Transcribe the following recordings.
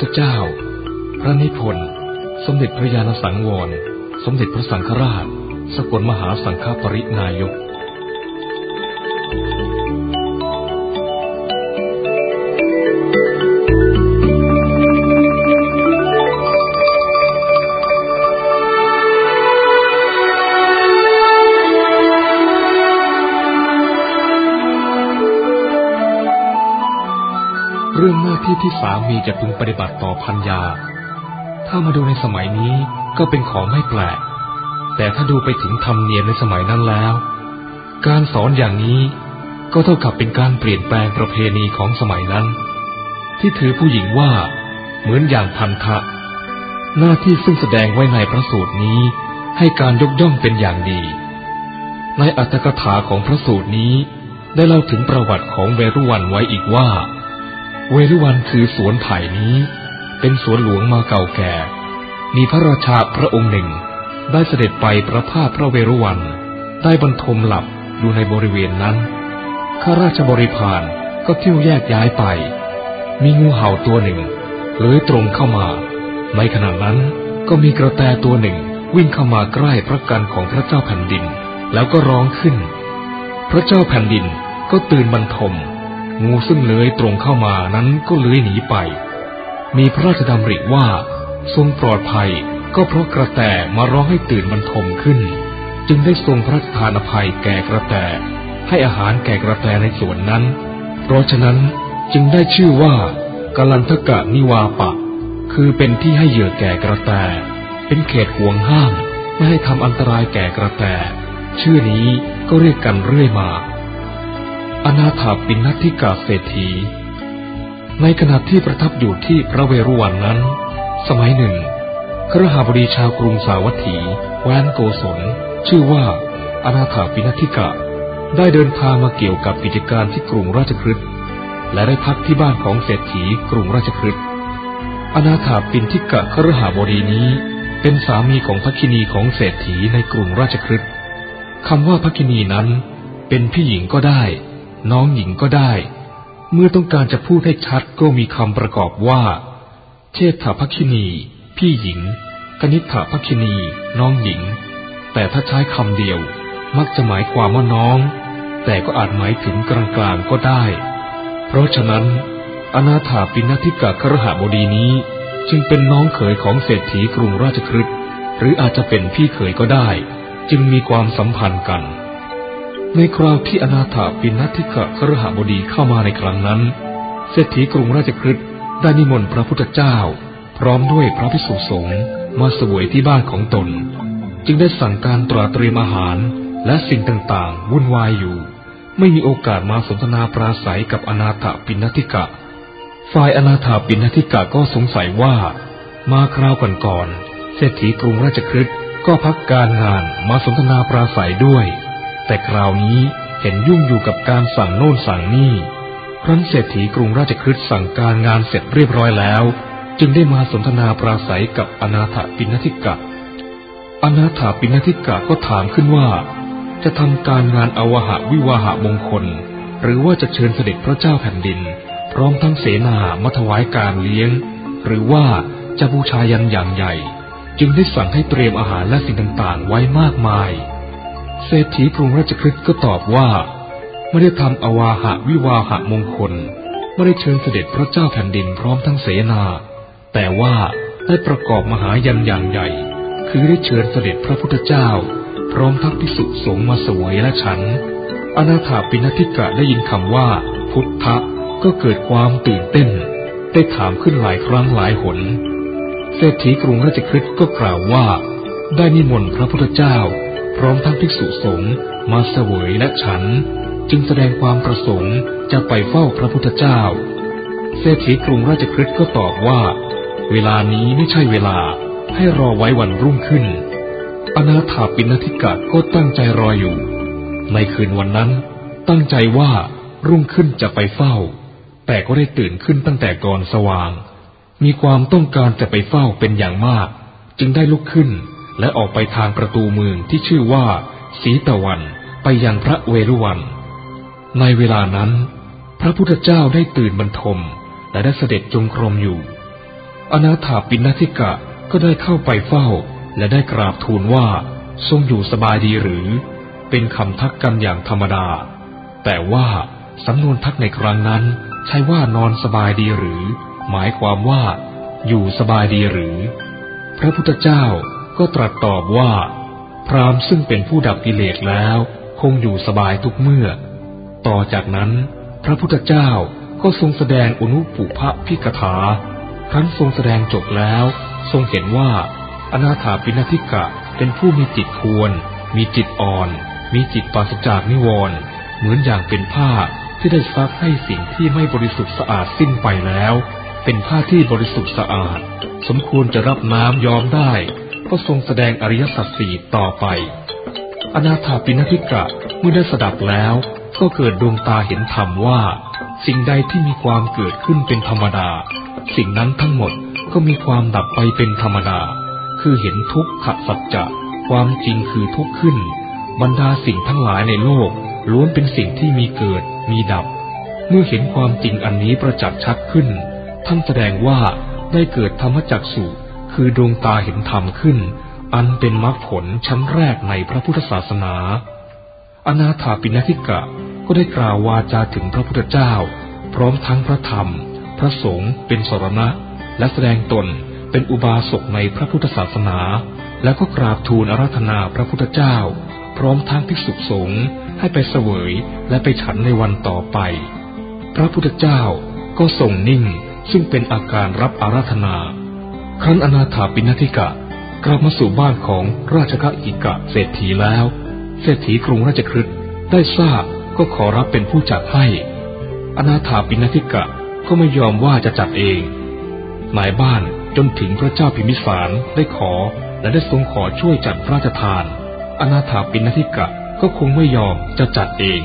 ธเจ้า พระนิพนธ์ สมเด็จพระญาณสังวร สมเด็จพระสังฆราช สกลมหาสังฆปรินายก เรื่องหน้าที่ที่สามีจะพึงปฏิบัติต่อพัญญาถ้ามาดูในสมัยนี้ก็เป็นของไม่แปลก แต่ถ้าดูไปถึงธรรมเนียมในสมัยนั้นแล้ว การสอนอย่างนี้ก็เท่ากับเป็นการเปลี่ยนแปลงประเพณีของสมัยนั้น ที่ถือผู้หญิงว่า เหมือนอย่างพันธะ หน้าที่ซึ่งแสดงไว้ในพระสูตรนี้ ให้การยกย่องเป็นอย่างดี ในอัตถกถาของพระสูตรนี้ได้เล่าถึงประวัติของเวรุวันไว้อีกว่า เวรุวันคือสวนไผ่นี้ เป็นสวนหลวงมาเก่าแก่ มีพระราชาพระองค์หนึ่ง ได้เสด็จไปประพาสพระเวรุวัน ได้บรรทมหลับอยู่ในบริเวณนั้น ข้าราชบริพารก็เที่ยวแยกย้ายไป มีงูเห่าตัวหนึ่งเลื้อยตรงเข้ามา ในขณะนั้นก็มีกระแตตัวหนึ่งวิ่งเข้ามาใกล้พระกันของพระเจ้าแผ่นดิน แล้วก็ร้องขึ้น พระเจ้าแผ่นดินก็ตื่นบรรทม งูซึ่งเลื้อยตรงเข้ามานั้นก็เลื้อยหนีไป มีพระราชดำริว่าทรงปลอดภัยก็เพราะกระแตมาร้องให้ตื่นบรรทมขึ้น จึงได้ทรงพระราชทานอภัยแก่กระแตให้อาหารแก่กระแตในสวนนั้น เพราะฉะนั้นจึงได้ชื่อว่ากลันทกะนิวาปะ คือเป็นที่ให้เหยื่อแก่กระแต เป็นเขตห่วงห้าม ไม่ให้ทำอันตรายแก่กระแต ชื่อนี้ก็เรียกกันเรื่อยมา อนาถาปินนัทิกาเศรษฐี ในขณะที่ประทับอยู่ที่พระเวรุวันนั้น สมัยหนึ่งครหาบดีชาวกรุงสาวัตถี แวนโกศล ชื่อว่าอนาถาปินทิกะ ได้เดินทางมาเกี่ยวกับกิจการที่กรุงราชคฤห์และได้พักที่บ้านของเศรษฐีกรุงราชคฤห์อนาถาปินทิกะครหาบดีนี้ เป็นสามีของพระคินีของเศรษฐีในกรุงราชคฤห์คำว่าพระคินีนั้น เป็นพี่หญิงก็ได้ น้องหญิงก็ได้ เมื่อต้องการจะพูดให้ชัดก็มีคำประกอบว่า เชษฐพคินี พี่หญิง กนิษฐพคินี น้องหญิง แต่ถ้าใช้คำเดียว มักจะหมายความว่าน้อง แต่ก็อาจหมายถึงกลางๆก็ได้ เพราะฉะนั้น อนาถาปินทิกะครหบดีนี้ จึงเป็นน้องเขยของเศรษฐีกรุงราชคฤห์หรืออาจจะเป็นพี่เขยก็ได้ จึงมีความสัมพันธ์กัน ในคราวที่อนาถาปินทิกะครหบดีเข้ามาในครั้งนั้น เศรษฐีกรุงราชคฤห์ได้นิมนต์พระพุทธเจ้า พร้อมด้วยพระภิกษุสงฆ์มาเสวยที่บ้านของตน จึงได้สั่งการตราเตรียมอาหารและสิ่งต่างๆ วุ่นวายอยู่ ไม่มีโอกาสมาสนทนาปราศัยกับอนาถปินทิกะ ฝ่ายอนาถาปินทิกะก็สงสัยว่า มาคราวก่อนๆเศรษฐีกรุงราชคฤห์ก็พักการงานมาสนทนาปราศัยด้วย แต่คราวนี้เห็นยุ่งอยู่กับการสั่งโน่นสั่งนี่ ครั้นเศรษฐีกรุงราชคฤห์สั่งการงานเสร็จเรียบร้อยแล้ว จึงได้มาสนทนาปราศัยกับอนาถปินทิกะ อนาถปินทิกะก็ถามขึ้นว่า จะทำการงานอวหะวิวาหะมงคล หรือว่าจะเชิญเสด็จพระเจ้าแผ่นดิน พร้อมทั้งเสนามาถวายการเลี้ยง หรือว่าจะบูชายันอย่างใหญ่ จึงได้สั่งให้เตรียมอาหารและสิ่งต่างๆไว้มากมาย เศรษฐีกรุงราชคฤห์ก็ตอบว่าไม่ได้ทำอวาหะวิวาหะมงคลไม่ได้เชิญเสด็จพระเจ้าแผ่นดินพร้อมทั้งเสนา แต่ว่าได้ประกอบมหายันอย่างใหญ่ คือได้เชิญเสด็จพระพุทธเจ้า พร้อมทั้งภิกษุสงฆ์มาสวยและฉัน อนาถาปินทิกะได้ยินคำว่า พุทธะก็เกิดความตื่นเต้น ได้ถามขึ้นหลายครั้งหลายหน เศรษฐีกรุงราชคฤห์ก็กล่าวว่า ได้นิมนต์พระพุทธเจ้า พร้อมทั้งภิกษุสงฆ์มาเสวยและฉัน จึงแสดงความประสงค์จะไปเฝ้าพระพุทธเจ้า เศรษฐีกรุงราชคฤห์ก็ตอบว่า เวลานี้ไม่ใช่เวลาให้รอไว้วันรุ่งขึ้น อนาถาปินทิกะก็ตั้งใจรออยู่ ในคืนวันนั้น ตั้งใจว่ารุ่งขึ้นจะไปเฝ้า แต่ก็ได้ตื่นขึ้นตั้งแต่ก่อนสว่าง มีความต้องการจะไปเฝ้าเป็นอย่างมาก จึงได้ลุกขึ้น และออกไปทางประตูเมืองที่ชื่อว่าสีตะวันไปยังพระเวรุวัน ในเวลานั้น พระพุทธเจ้าได้ตื่นบรรทมและได้เสด็จจงกรมอยู่ อนาถาปิณฑิกะก็ได้เข้าไปเฝ้า และได้กราบทูลว่าทรงอยู่สบายดีหรือ เป็นคำทักกันอย่างธรรมดา แต่ว่าสำนวนทักในครั้งนั้น ใช่ว่านอนสบายดีหรือ หมายความว่า อยู่สบายดีหรือ พระพุทธเจ้า ก็ตรัสตอบว่า พรามซึ่งเป็นผู้ดับกิเลสแล้วคงอยู่สบายทุกเมื่อ ต่อจากนั้น พระพุทธเจ้าก็ทรงแสดงอนุปุพพิกถา ครั้นทรงแสดงจบแล้ว ทรงเห็นว่า อนาถาปิณฑิกะเป็นผู้มีจิตควร มีจิตอ่อน มีจิตปราศจากนิวรณ์เหมือนอย่างเป็นผ้าที่ได้ซักให้สิ่งที่ไม่บริสุทธิ์สะอาดสิ้นไปแล้ว เป็นผ้าที่บริสุทธิ์สะอาด สมควรจะรับน้ำยอมได้ ก็ทรงแสดงอริยสัจสี่ต่อไป อนาถาปิณฑิกะเมื่อได้สดับแล้วก็เกิดดวงตาเห็นธรรมว่า สิ่งใดที่มีความเกิดขึ้นเป็นธรรมดา สิ่งนั้นทั้งหมดก็มีความดับไปเป็นธรรมดา คือเห็นทุกขสัจจะความจริงคือทุกข์ขึ้น บรรดาสิ่งทั้งหลายในโลก ล้วนเป็นสิ่งที่มีเกิดมีดับ เมื่อเห็นความจริงอันนี้ประจักษ์ชัดขึ้น ท่านแสดงว่าได้เกิดธรรมจักสุ คือดวงตาเห็นธรรมขึ้น อันเป็นมรรคผลชั้นแรกในพระพุทธศาสนา อนาถาปิณฑิกะก็ได้กล่าววาจาถึงพระพุทธเจ้า พร้อมทั้งพระธรรม พระสงฆ์เป็นสรณะ และแสดงตนเป็นอุบาสกในพระพุทธศาสนา แล้วก็กราบทูลอาราธนาพระพุทธเจ้า พร้อมทั้งภิกษุสงฆ์ให้ไปเสวยและไปฉันในวันต่อไป พระพุทธเจ้าก็ทรงนิ่งซึ่งเป็นอาการรับอาราธนา ครั้นอนาถาปิณฑิกะกลับมาสู่บ้านของราชกะอิกะเศรษฐีแล้ว เศรษฐีกรุงราชคฤห์ได้ทราบก็ขอรับเป็นผู้จัดให้ อนาถาปิณฑิกะก็ไม่ยอมว่าจะจัดเองหมายบ้านจนถึงพระเจ้าพิมิสารได้ขอและได้ทรงขอช่วยจัดพระราชทาน อนาถาปิณฑิกะก็คงไม่ยอมจะจัดเอง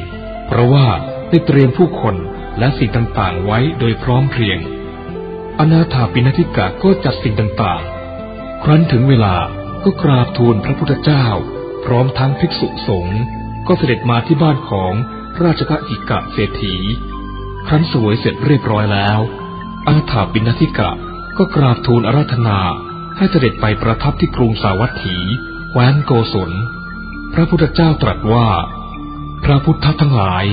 เพราะว่าได้เตรียมผู้คนและสิ่งต่างๆไว้โดยพร้อมเพรียง อนาถาปิณฑิกะก็จัดสิ่งต่างๆ ครั้นถึงเวลาก็กราบทูลพระพุทธเจ้า พร้อมทั้งภิกษุสงฆ์ก็เสด็จมาที่บ้านของราชกะอิกะเศรษฐี ครั้นสวยเสร็จเรียบร้อยแล้ว อนาถาปิณฑิกะก็กราบทูลอาราธนา ให้เสด็จไปประทับที่กรุงสาวัตถี แคว้นโกศล พระพุทธเจ้าตรัสว่า พระพุทธทั้งหลาย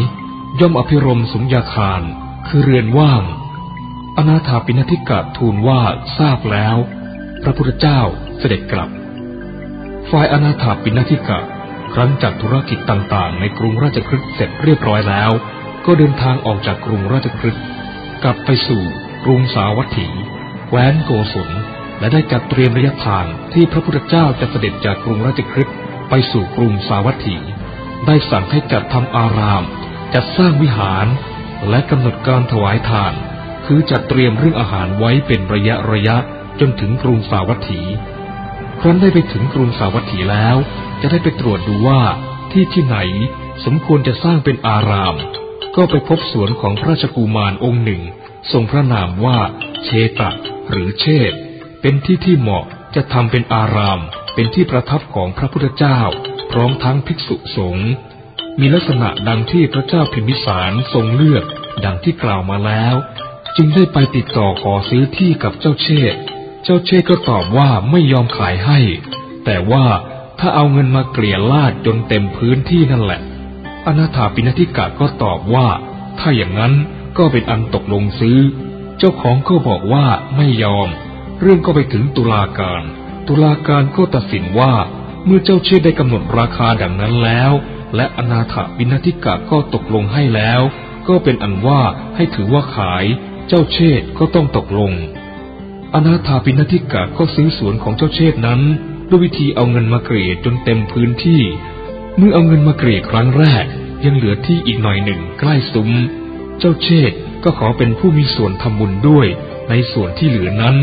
ย่อมอภิรมสุญญาคาร คือเรือนว่าง อนาถาปิณฑิกะทูลว่าทราบแล้ว พระพุทธเจ้าเสด็จกลับ ฝ่ายอนาถาปิณฑิกะ ครั้นจากธุรกิจต่างๆ ในกรุงราชคฤห์เสร็จเรียบร้อยแล้ว ก็เดินทางออกจากกรุงราชคฤห์กลับไปสู่กรุงสาวัตถีแคว้นโกศลและได้จัดเตรียมระยะทางที่พระพุทธเจ้าจะเสด็จจากกรุงราชคฤห์ไปสู่กรุงสาวัตถี ได้สั่งให้จัดทำอาราม จัดสร้างวิหาร และกำหนดการถวายทาน คือจัดเตรียมเรื่องอาหารไว้เป็นระยะระยะจนถึงกรุงสาวัตถี ครั้นได้ไปถึงกรุงสาวัตถีแล้ว จะได้ไปตรวจดูว่าที่ที่ไหนสมควรจะสร้างเป็นอาราม ก็ไปพบสวนของพระราชกุมารองค์หนึ่ง ทรงพระนามว่าเชตะหรือเชษเป็นที่ที่เหมาะจะทำเป็นอาราม เป็นที่ประทับของพระพุทธเจ้า พร้อมทั้งภิกษุสงฆ์มีลักษณะดังที่พระเจ้าพิมพิสารทรงเลือกดังที่กล่าวมาแล้ว จึงได้ไปติดต่อขอซื้อที่กับเจ้าเชษ เจ้าเชษก็ตอบว่าไม่ยอมขายให้ แต่ว่าถ้าเอาเงินมาเกลี่ยลาดจนเต็มพื้นที่นั่นแหละ อนาถาปิณฑิกะก็ตอบว่า ถ้าอย่างนั้นก็เป็นอันตกลงซื้อ เจ้าของก็บอกว่าไม่ยอม เรื่องก็ไปถึงตุลาการ ตุลาการก็ตัดสินว่าเมื่อเจ้าเชษได้กำหนดราคาดังนั้นแล้ว และอนาถบินธิกะก็ตกลงให้แล้ว ก็เป็นอันว่าให้ถือว่าขาย เจ้าเชษก็ต้องตกลง อนาถาบินธิกะก็ซื้อสวนของเจ้าเชษนั้น ด้วยวิธีเอาเงินมาเกลี่ยจนเต็มพื้นที่ เมื่อเอาเงินมาเกลี่ยครั้งแรก ยังเหลือที่อีกหน่อยหนึ่งใกล้ซุ้ม เจ้าเชษก็ขอเป็นผู้มีส่วนทำบุญด้วย ในส่วนที่เหลือนั้น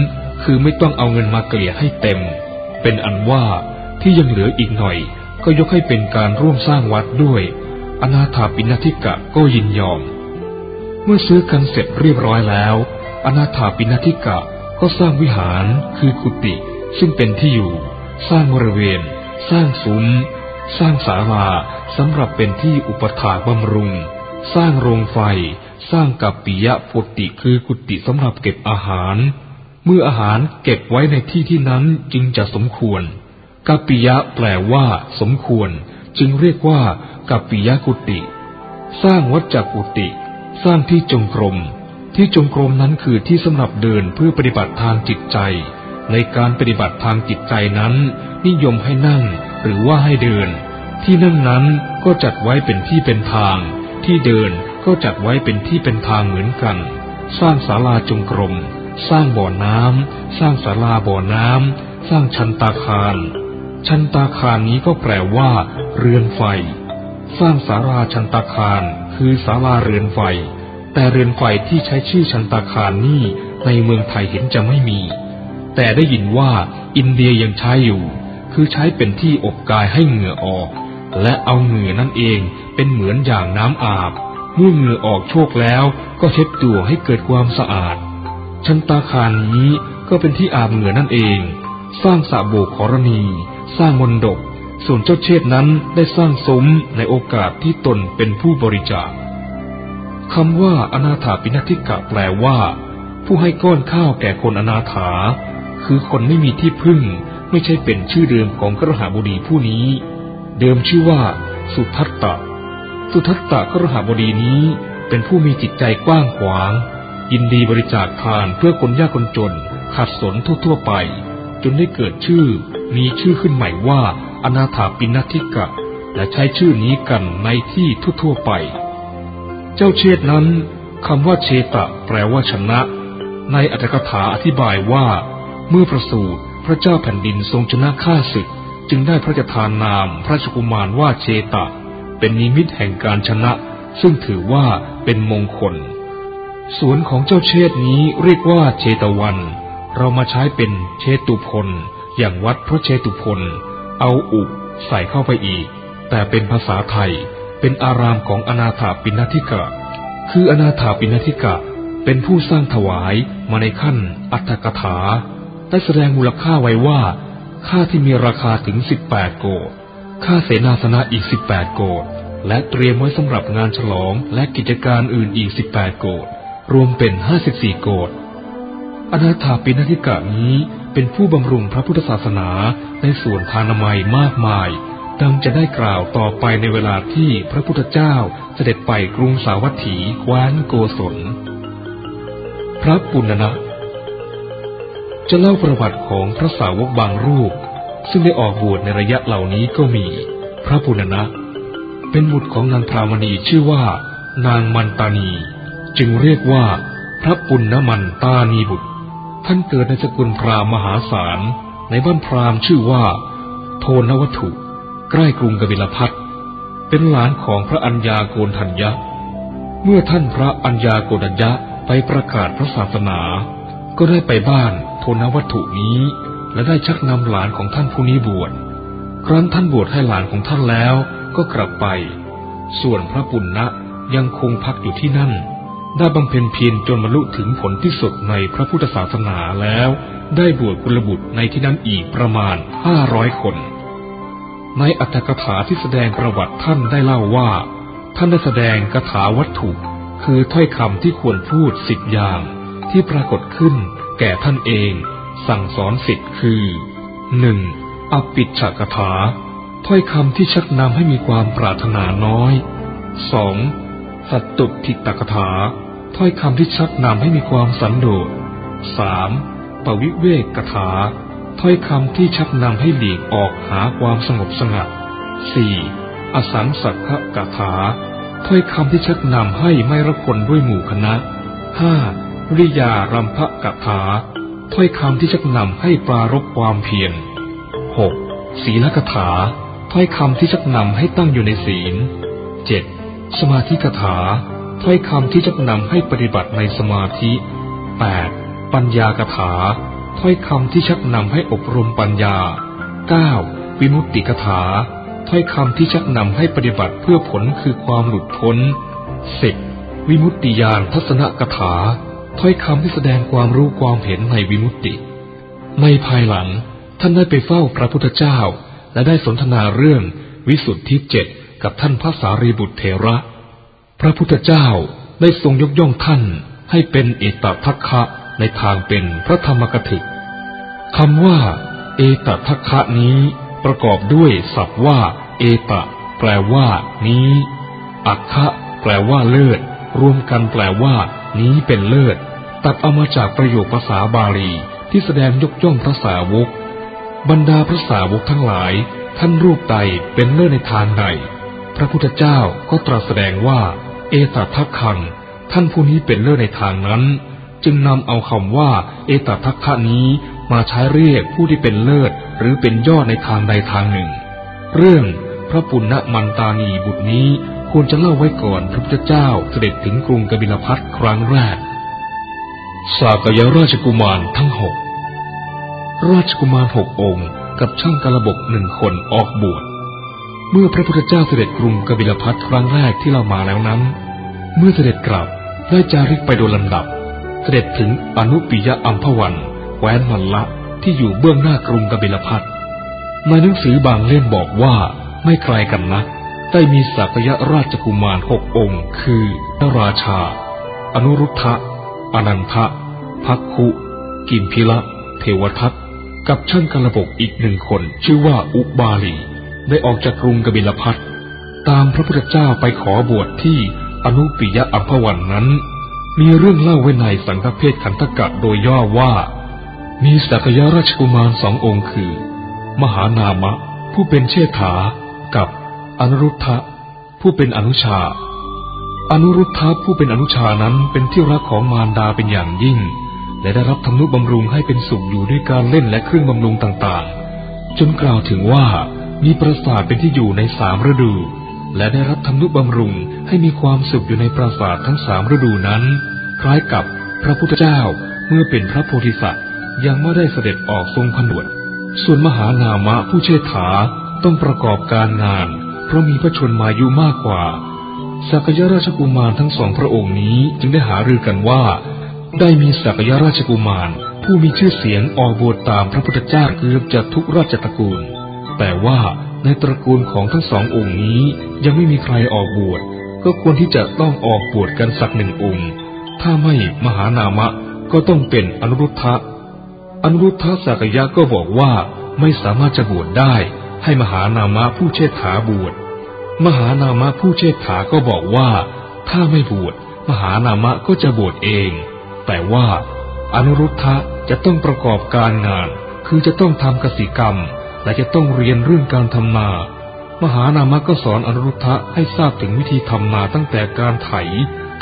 คือไม่ต้องเอาเงินมาเกลี่ยให้เต็ม เป็นอันว่าที่ยังเหลืออีกหน่อย ก็ยกให้เป็นการร่วมสร้างวัดด้วย อนาถาปิณฑิกะก็ยินยอม เมื่อซื้อกันเสร็จเรียบร้อยแล้ว อนาถาปิณฑิกะก็สร้างวิหารคือกุฏิซึ่งเป็นที่อยู่ สร้างบริเวณ สร้างซุ้ม สร้างศาลาสำหรับเป็นที่อุปถากบำรุง สร้างโรงไฟ สร้างกับปิยะปุติคือกุฏิสำหรับเก็บอาหาร เมื่ออาหารเก็บไว้ในที่ที่นั้นจึงจะสมควรกัปปิยะแปลว่า สมควร จึงเรียกว่ากัปปิยะกุติ สร้างวัดจักกุติ สร้างที่จงกรม ที่จงกรมนั้นคือที่สำหรับเดินเพื่อปฏิบัติทางจิตใจ ในการปฏิบัติทางจิตใจนั้น นิยมให้นั่งหรือว่าให้เดิน ที่นั่งนั้นก็จัดไว้เป็นที่เป็นทาง ที่เดินก็จัดไว้เป็นที่เป็นทางเหมือนกัน สร้างศาลาจงกรม สร้างบ่อน้ำสร้างศาลาบ่อน้ำสร้างชันตาคาร ชันตาคารนี้ก็แปลว่า เรือนไฟ สร้างศาลาชันตาคาร คือศาลาเรือนไฟ แต่เรือนไฟที่ใช้ชื่อชันตาคารนี่ในเมืองไทยเห็นจะไม่มี แต่ได้ยินว่าอินเดียยังใช้อยู่ คือใช้เป็นที่อบกายให้เหงื่อออก และเอาเหงื่อนั่นเองเป็นเหมือนอย่างน้ำอาบ เมื่อเหงื่อออกโชกแล้วก็เช็ดตัวให้เกิดความสะอาด ชันตาคารนี้ก็เป็นที่อาบเหงื่อนั่นเอง สร้างสระโบกขรณี สร้างมนดก ส่วนเจ้าเชษนั้นได้สร้างสมในโอกาสที่ตนเป็นผู้บริจาคคำว่าอนาถาปินทิกะแปลว่า ผู้ให้ก้อนข้าวแก่คนอนาถา คือคนไม่มีที่พึ่งไม่ใช่เป็นชื่อเดิมของกระหาบดีผู้นี้ เดิมชื่อว่า สุทัตตะ สุทัตตะกระหบดีนี้เป็นผู้มีจิตใจกว้างขวาง ยินดีบริจาคทานเพื่อคนยากคนจนขัดสนทั่วๆไป จนได้เกิดชื่อ มีชื่อขึ้นใหม่ว่า อนาถาปินทิกะ และใช้ชื่อนี้กันในที่ทั่วๆไป เจ้าเชษนั้นคำว่าเชตะแปลว่าชนะ ในอัตถกถาอธิบายว่า เมื่อประสูติพระเจ้าแผ่นดินทรงชนะข้าศึก จึงได้พระราชทานนามพระชกุมารว่าเชตะ เป็นนิมิตแห่งการชนะ ซึ่งถือว่าเป็นมงคล สวนของเจ้าเชษนี้เรียกว่าเชตวัน เรามาใช้เป็นเชตุพล อย่างวัดพระเชตุพล เอาอุใส่เข้าไปอีก แต่เป็นภาษาไทย เป็นอารามของอนาถาปินทิกะ คืออนาถาปินทิกะ เป็นผู้สร้างถวายมาในขั้นอัตถกถา ได้แสดงมูลค่าไว้ว่า ค่าที่มีราคาถึงสิบแปดโกดค่าเสนาสนะอีกสิบแปดโกดและเตรียมไว้สำหรับงานฉลองและกิจการอื่นอีกสิบแปดโกดรวมเป็นห้าสิบสี่โกดอนาถาปิณฑิกะนี้ เป็นผู้บำรุงพระพุทธศาสนาในส่วนทานามัยมากมาย ดังจะได้กล่าวต่อไปในเวลาที่พระพุทธเจ้าเสด็จไปกรุงสาวัตถีแคว้นโกศล พระปุณณะ จะเล่าประวัติของพระสาวกบางรูป ซึ่งได้ออกบวชในระยะเหล่านี้ก็มี พระปุณณะ เป็นบุตรของนางพรามณีชื่อว่า นางมันตานี จึงเรียกว่า พระปุณณมันตานีบุตร ท่านเกิดในสกุลพราหมณ์มหาศาล ในบ้านพราหมณ์ชื่อว่า โทนวัตถุ ใกล้กรุงกบิลพัทเป็นหลานของพระัญญาโกนทัญญะ เมื่อท่านพระัญญาโกนทัญญะไปประกาศพระศาสนา ก็ได้ไปบ้านโทนวัตถุนี้ และได้ชักนำหลานของท่านผู้นี้บวช ครั้นท่านบวชให้หลานของท่านแล้วก็กลับไป ส่วนพระปุณณะยังคงพักอยู่ที่นั่น ได้บำเพ็ญเพียรจนบรรลุถึงผลที่สุดในพระพุทธศาสนาแล้ว ได้บวชกุลบุตรในที่นั้นอีกประมาณห้าร้อยคน ในอัตถกถาที่แสดงประวัติท่านได้เล่าว่า ท่านได้แสดงคาถาวัตถุ คือถ้อยคำที่ควรพูดสิบอย่าง ที่ปรากฏขึ้น แก่ท่านเอง สั่งสอนสิทธิ์คือหนึ่งอปิดฉกถา ถ้อยคำที่ชักนำให้มีความปรารถนาน้อยสองสัตตุทิตกถา ถ้อยคำที่ชักนำให้มีความสันโดษสามปวิเวกกถา ถ้อยคำที่ชักนำให้หลีกออกหาความสงบสงัดสี่อสังสักขกถา ถ้อยคำที่ชักนำให้ไม่รคนด้วยหมู่คณะห้าริยารัมภกถา ถ้อยคำที่ชักนำให้ปรารบความเพียรหกศีลกถา ถ้อยคำที่ชักนำให้ตั้งอยู่ในศีลเจ็ดสมาธิกถา ถ้อยคำที่ชักนำให้ปฏิบัติในสมาธิแปดปัญญากถา ถ้อยคำที่ชักนำให้อบรมปัญญาเก้าวิมุตติกถา ถ้อยคำที่ชักนำให้ปฏิบัติเพื่อผลคือความหลุดพ้นสิบวิมุตติยานทัศนกถา ถ้อยคำที่แสดงความรู้ความเห็นในวิมุตติ ในภายหลังท่านได้ไปเฝ้าพระพุทธเจ้า และได้สนทนาเรื่องวิสุทธิเจ็ดกับท่านพระสารีบุตรเถระ พระพุทธเจ้าได้ทรงยกย่องท่านให้เป็นเอตทัคคะในทางเป็นพระธรรมกถึกคำว่า เอตทัคคะนี้ประกอบด้วยศัพท์ว่า เอตะ แปลว่า นี้ อัคคะแปลว่าเลิศ รวมกันแปลว่า นี้เป็นเลิศ ตัดเอามาจากประโยคภาษาบาลีที่แสดงยกย่องพระสาวก บรรดาพระสาวกทั้งหลาย ท่านรูปใดเป็นเลิศในทางใด พระพุทธเจ้าก็ตรัสแสดงว่า เอตทัคคัง ท่านผู้นี้เป็นเลิศในทางนั้น จึงนำเอาคำว่า เอตทัคคะนี้มาใช้เรียกผู้ที่เป็นเลิศหรือเป็นยอดในทางใดทางหนึ่ง เรื่องพระปุณณมันตานีบุตรนี้ควรจะเล่าไว้ก่อนพระพุทธเจ้าเสด็จถึงกรุงกบิลพัทครั้งแรก สากยราชกุมารทั้งหก ราชกุมารหกองค์กับช่างกระบกหนึ่งคนออกบวช เมื่อพระพุทธเจ้าเสด็จกรุงกบิลพัทครั้งแรกที่เรามาแล้วนั้น เมื่อเสด็จกลับได้จาริกไปโดยลำดับ เสด็จถึงอนุปิยะอัมพวันแคว้นมันละที่อยู่เบื้องหน้ากรุงกบิลพัทในหนังสือบางเล่มบอกว่าไม่ไกลกันนะได้มีสักยะราชกุมารหกองค์ คือพระราชา อนุรุทธะอนันทะพักคุ กิมพิละเทวทัตกับช่างกระบกอีกหนึ่งคนชื่อว่าอุบาลี ได้ออกจากกรุงกบิลพัทตามพระพุทธเจ้าไปขอบวชที่อนุปิยะอัมพวันนั้น มีเรื่องเล่าไว้ในสังฆเพศขันธกะโดยย่อว่า มีสักยราชกุมารสององค์คือ มหานามะ ผู้เป็นเชษฐา กับอนุรุทธะผู้เป็นอนุชา อนุรุทธะผู้เป็นอนุชานั้นเป็นที่รักของมารดาเป็นอย่างยิ่ง และได้รับทำนุบำรุงให้เป็นสุขอยู่ด้วยการเล่นและเครื่องบำรุงต่างๆ จนกล่าวถึงว่า มีปราสาทเป็นที่อยู่ในสามฤดู และได้รับทำนุบำรุงให้มีความสุขอยู่ในปราสาททั้งสามฤดูนั้น คล้ายกับพระพุทธเจ้าเมื่อเป็นพระโพธิสัตว์ยังไม่ได้เสด็จออกทรงผนวด ส่วนมหานามะผู้เชษฐาต้องประกอบการงาน เพราะมีพระชนมายุมากกว่าสักยราชกุมารทั้งสองพระองค์นี้จึงได้หารือกันว่า ได้มีสักยราชกุมาร ผู้มีชื่อเสียงออกบวชตามพระพุทธเจ้าเกือบจะทุกราชตระกูล แต่ว่าในตระกูลของทั้งสององค์นี้ยังไม่มีใครออกบวช ก็ควรที่จะต้องออกบวชกันสักหนึ่งองค์ ถ้าไม่มหานามะก็ต้องเป็นอนุรุทธะ อนุรุทธะสักยะก็บอกว่าไม่สามารถจะบวชได้ ให้มหานามะผู้เชษฐาบวช มหานามะผู้เชษฐาก็บอกว่า ถ้าไม่บวชมหานามะก็จะบวชเอง แต่ว่า อนุรุทธะจะต้องประกอบการงาน คือจะต้องทำกสิกรรม และจะต้องเรียนเรื่องการทำนา มหานามะก็สอนอนุรุทธะให้ทราบถึงวิธีทำนาตั้งแต่การไถ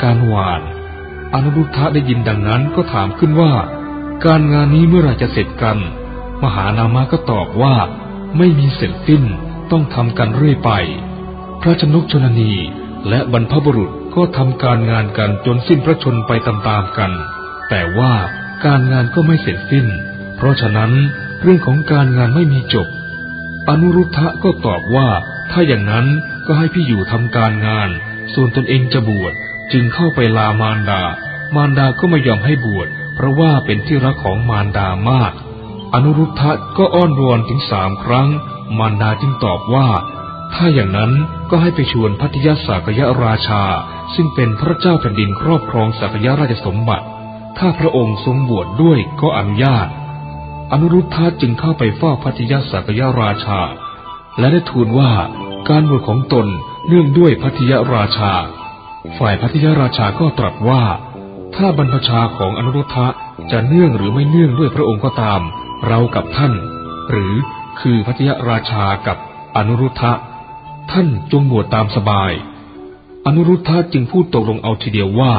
การหวาน อนุรุทธะได้ยินดังนั้นก็ถามขึ้นว่า การงานนี้เมื่อไรจะเสร็จกัน มหานามะก็ตอบว่า ไม่มีเสร็จสิ้นต้องทำกันเรื่อยไป พระชนกชนนีและบรรพบุรุษก็ทำการงานกันจนสิ้นพระชนไปตามๆกัน แต่ว่าการงานก็ไม่เสร็จสิ้น เพราะฉะนั้นเรื่องของการงานไม่มีจบ อนุรุทธะก็ตอบว่า ถ้าอย่างนั้นก็ให้พี่อยู่ทำการงาน ส่วนตนเองจะบวชจึงเข้าไปลามารดา มารดาก็ไม่ยอมให้บวชเพราะว่าเป็นที่รักของมารดามาก อนุรุทธะก็อ้อนวอนถึงสามครั้ง มารดาจึงตอบว่า ถ้าอย่างนั้นก็ให้ไปชวนพัทยาสากยราชา ซึ่งเป็นพระเจ้าแผ่นดินครอบครองสากยราชสมบัติ ถ้าพระองค์ทรงบวชดด้วยก็อนุญาต อนุรุทธะจึงเข้าไปเฝ้าพัทยาสากยราชา และได้ทูลว่าการบวชของตนเนื่องด้วยพัทยราชา ฝ่ายพัทยราชาก็ตรัสว่า ถ้าบรรพชาของอนุรุทธะจะเนื่องหรือไม่เนื่องด้วยพระองค์ก็ตาม เรากับท่าน หรือคือพัทยราชากับอนุรุทธะท่านจงบวชตามสบาย อนุรุทธะจึงพูดตกลงเอาทีเดียวว่า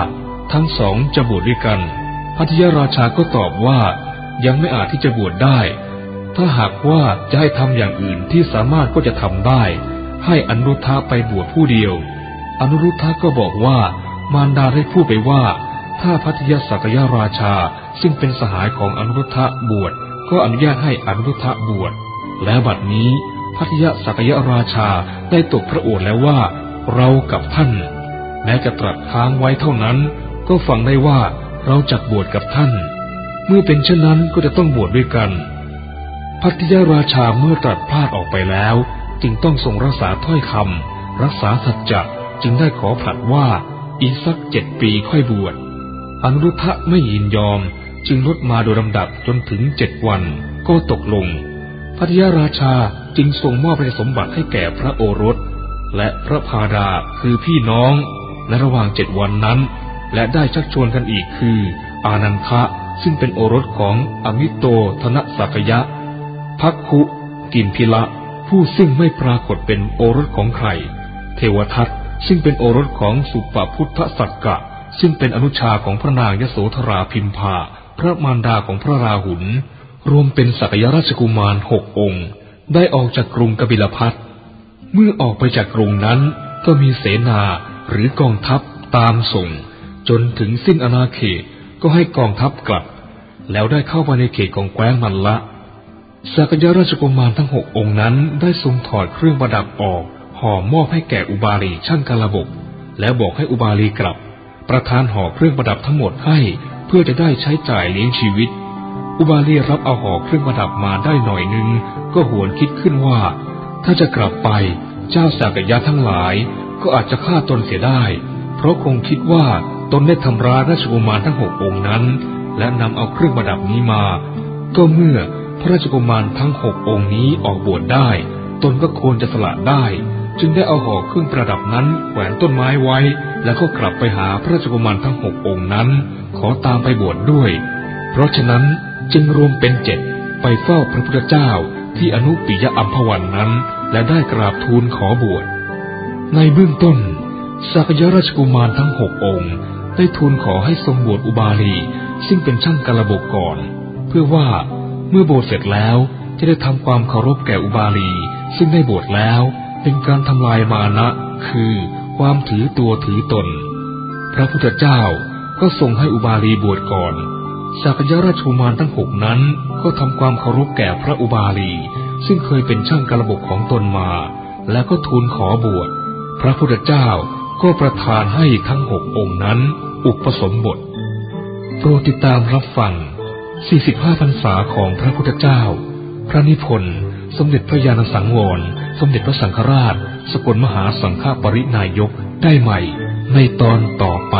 ทั้งสองจะบวชด้วยกันพัทยราชาก็ตอบว่า ยังไม่อาจที่จะบวชได้ ถ้าหากว่าจะให้ทำอย่างอื่นที่สามารถก็จะทำได้ ให้อนุรุทธะไปบวชผู้เดียว อนุรุทธะก็บอกว่ามารดาได้พูดไปว่า ถ้าพัทยสักยราชาซึ่งเป็นสหายของอนุรุทธะบวชก็อนุญาตให้อนุรุทธะบวชแล้วบัดนี้พัทยสักยราชาได้ตกพระโอษฐ์แล้วว่า เรากับท่านแม้จะตรัสค้างไว้เท่านั้น ก็ฟังได้ว่าเราจักบวชกับท่าน เมื่อเป็นเช่นนั้นก็จะต้องบวชดด้วยกัน พัทยาราชาเมื่อตรัสพลาดออกไปแล้ว จึงต้องทรงรักษาถ้อยคำรักษาสัจจะจึงได้ขอผลัดว่าอีกสักเจ็ดปีค่อยบวชอนุรุทธะไม่ยินยอมจึงลดมาโดยลำดับจนถึงเจ็ดวันก็ตกลง พัทยาราชาจึงส่งมอบราชสมบัติให้แก่พระโอรส และพระพาดาคือพี่น้องในระหว่างเจ็ดวันนั้น และได้ชักชวนกันอีกคือ อานันทะ ซึ่งเป็นโอรสของอมิโตธนสักยะพักคุกินพิละ ผู้ซึ่งไม่ปรากฏเป็นโอรสของใคร เทวทัตซึ่งเป็นโอรสของสุปพุทธสักกะ ซึ่งเป็นอนุชาของพระนางยโสธราพิมพา พระมารดาของพระราหุล รวมเป็นสักยราชกุมารหกองค์ ได้ออกจากกรุงกบิลพัทเมื่อออกไปจากกรุงนั้นก็มีเสนาหรือกองทัพตามส่ง จนถึงสิ้นอาณาเขต ก็ให้กองทัพกลับ แล้วได้เข้ามาในเขตของแคว้นมันละสักยราชกุมารทั้งหกองค์นั้นได้ทรงถอดเครื่องประดับออกห่อมอบให้แก่อุบาลีช่างกระบบแล้วบอกให้อุบาลีกลับ ประทานห่อเครื่องประดับทั้งหมดให้ เพื่อจะได้ใช้จ่ายเลี้ยงชีวิต อุบาลีรับเอาห่อเครื่องประดับมาได้หน่อยนึง ก็หวนคิดขึ้นว่า ถ้าจะกลับไปเจ้าสากยะทั้งหลาย ก็อาจจะฆ่าตนเสียได้ เพราะคงคิดว่า ตนได้ทำร้ายราชกุมารทั้งหกองค์นั้น และนำเอาเครื่องประดับนี้มา ก็เมื่อพระราชกุมารทั้งหกองค์นี้ออกบวชได้ ตนก็ควรจะสละได้ จึงได้เอาห่อเครื่องประดับนั้นแขวนต้นไม้ไว้ แล้วก็กลับไปหาพระราชกุมารทั้งหกองค์นั้น ขอตามไปบวชดด้วย เพราะฉะนั้นจึงรวมเป็นเจ็ดไปเฝ้าพระพุทธเจ้าที่อนุปิยอัมพวันนั้น และได้กราบทูลขอบวชในเบื้องต้นสักยราชกุมารทั้งหกองค์ ได้ทูลขอให้ทรงบวชอุบาลี ซึ่งเป็นช่างกระบกก่อน เพื่อว่าเมื่อบวชเสร็จแล้วจะได้ทำความเคารพแก่อุบาลี ซึ่งได้บวชแล้วเป็นการทำลายมานะคือความถือตัวถือตน พระพุทธเจ้าก็ทรงให้อุบาลีบวชก่อนสักยราชกุมารทั้งหกนั้นก็ทำความเคารพแก่พระอุบาลี ซึ่งเคยเป็นช่างกระบกของตนมา แล้วก็ทูลขอบวช พระพุทธเจ้าก็ประทานให้ทั้งหกองค์นั้น อุปสมบท โปรดติดตามรับฟัง 45 พรรษาของพระพุทธเจ้า พระนิพนธ์ สมเด็จพระญาณสังวร สมเด็จพระสังฆราช สกลมหาสังฆปรินายกได้ใหม่ในตอนต่อไป